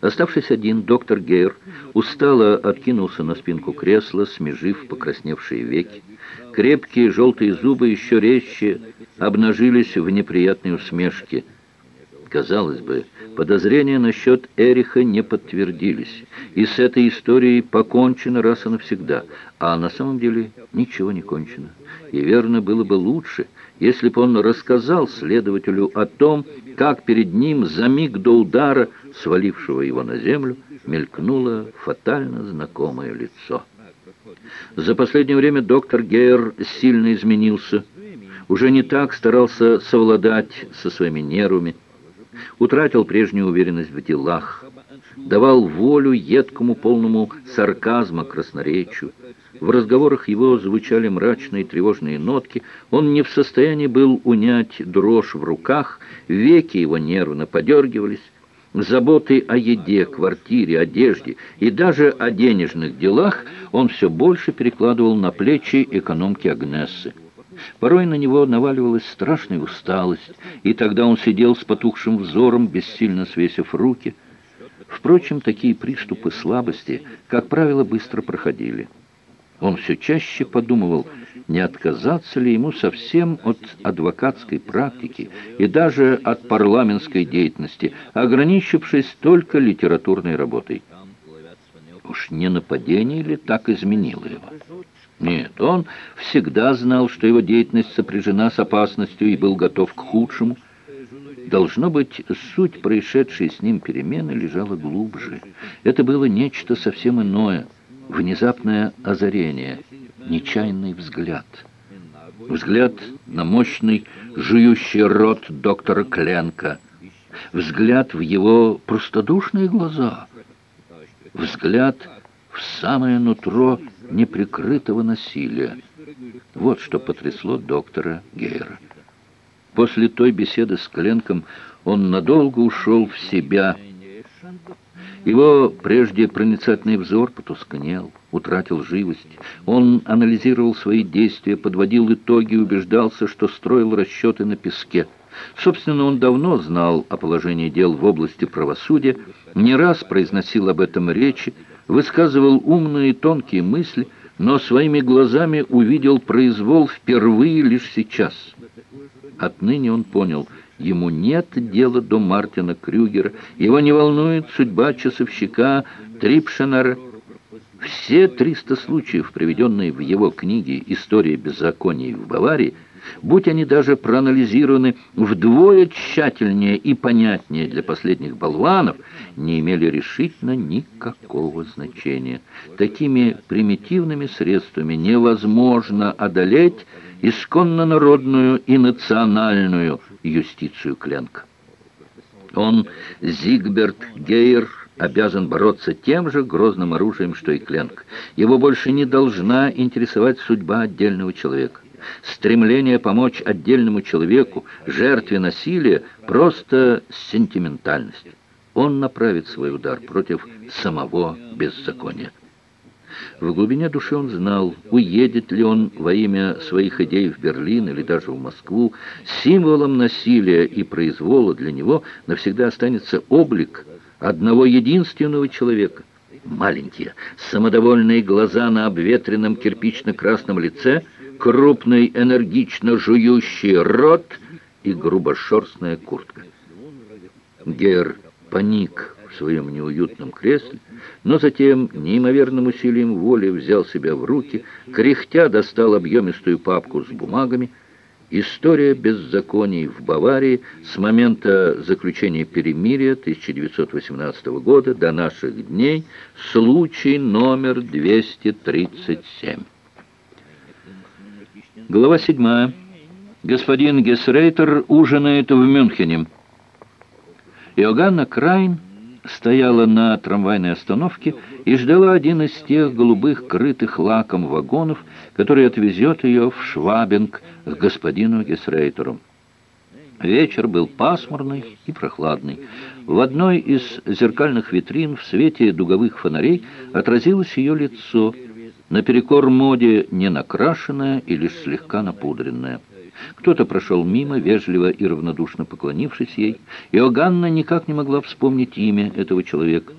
Оставшись один, доктор Гейр устало откинулся на спинку кресла, смежив покрасневшие веки. Крепкие желтые зубы еще резче обнажились в неприятной усмешке. Казалось бы, подозрения насчет Эриха не подтвердились, и с этой историей покончено раз и навсегда, а на самом деле ничего не кончено. И верно было бы лучше, если бы он рассказал следователю о том, как перед ним за миг до удара, свалившего его на землю, мелькнуло фатально знакомое лицо. За последнее время доктор Гейер сильно изменился, уже не так старался совладать со своими нервами, утратил прежнюю уверенность в делах, давал волю едкому полному сарказма красноречию. В разговорах его звучали мрачные тревожные нотки, он не в состоянии был унять дрожь в руках, веки его нервно подергивались, Заботы о еде, квартире, одежде и даже о денежных делах он все больше перекладывал на плечи экономки Агнессы. Порой на него наваливалась страшная усталость, и тогда он сидел с потухшим взором, бессильно свесив руки. Впрочем, такие приступы слабости, как правило, быстро проходили. Он все чаще подумывал, не отказаться ли ему совсем от адвокатской практики и даже от парламентской деятельности, ограничившись только литературной работой. Уж не нападение ли так изменило его? Нет, он всегда знал, что его деятельность сопряжена с опасностью и был готов к худшему. Должно быть, суть происшедшей с ним перемены лежала глубже. Это было нечто совсем иное, внезапное озарение, нечаянный взгляд. Взгляд на мощный, жующий рот доктора Кленка. Взгляд в его простодушные глаза. Взгляд в самое нутро неприкрытого насилия. Вот что потрясло доктора Гейра. После той беседы с Кленком он надолго ушел в себя. Его прежде проницательный взор потускнел, утратил живость. Он анализировал свои действия, подводил итоги, убеждался, что строил расчеты на песке. Собственно, он давно знал о положении дел в области правосудия, не раз произносил об этом речи, высказывал умные тонкие мысли, но своими глазами увидел произвол впервые лишь сейчас. Отныне он понял, ему нет дела до Мартина Крюгера, его не волнует судьба часовщика Трипшенера. Все 300 случаев, приведенные в его книге «История беззаконий в Баварии», будь они даже проанализированы вдвое тщательнее и понятнее для последних болванов, не имели решительно никакого значения. Такими примитивными средствами невозможно одолеть исконно народную и национальную юстицию Кленка. Он, Зигберт Гейер, обязан бороться тем же грозным оружием, что и Кленк. Его больше не должна интересовать судьба отдельного человека. Стремление помочь отдельному человеку, жертве насилия, просто сентиментальность. Он направит свой удар против самого беззакония. В глубине души он знал, уедет ли он во имя своих идей в Берлин или даже в Москву. Символом насилия и произвола для него навсегда останется облик одного единственного человека. Маленькие, самодовольные глаза на обветренном кирпично-красном лице – крупный, энергично жующий рот и грубошерстная куртка. Гер паник в своем неуютном кресле, но затем неимоверным усилием воли взял себя в руки, кряхтя достал объемистую папку с бумагами, История беззаконий в Баварии с момента заключения перемирия 1918 года до наших дней, случай номер 237. Глава 7. Господин Гесрейтер ужинает в Мюнхене. Иоганна Крайн стояла на трамвайной остановке и ждала один из тех голубых, крытых лаком вагонов, который отвезет ее в Швабинг к господину Гесрейтеру. Вечер был пасмурный и прохладный. В одной из зеркальных витрин в свете дуговых фонарей отразилось ее лицо – наперекор моде не накрашенная и лишь слегка напудренная. Кто-то прошел мимо, вежливо и равнодушно поклонившись ей. Иоганна никак не могла вспомнить имя этого человека.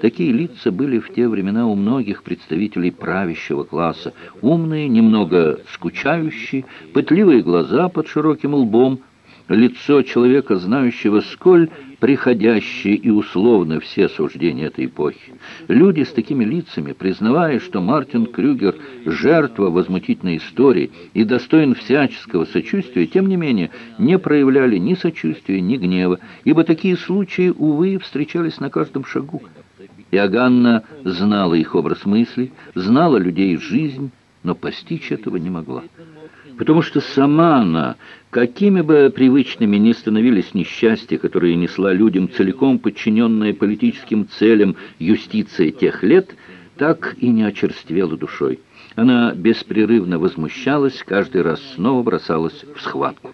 Такие лица были в те времена у многих представителей правящего класса. Умные, немного скучающие, пытливые глаза под широким лбом, лицо человека, знающего, сколь приходящие и условно все суждения этой эпохи. Люди с такими лицами, признавая, что Мартин Крюгер – жертва возмутительной истории и достоин всяческого сочувствия, тем не менее не проявляли ни сочувствия, ни гнева, ибо такие случаи, увы, встречались на каждом шагу. Иоганна знала их образ мысли, знала людей жизнь, но постичь этого не могла. Потому что сама она, какими бы привычными ни становились несчастья, которые несла людям целиком подчиненная политическим целям юстиция тех лет, так и не очерствела душой. Она беспрерывно возмущалась, каждый раз снова бросалась в схватку.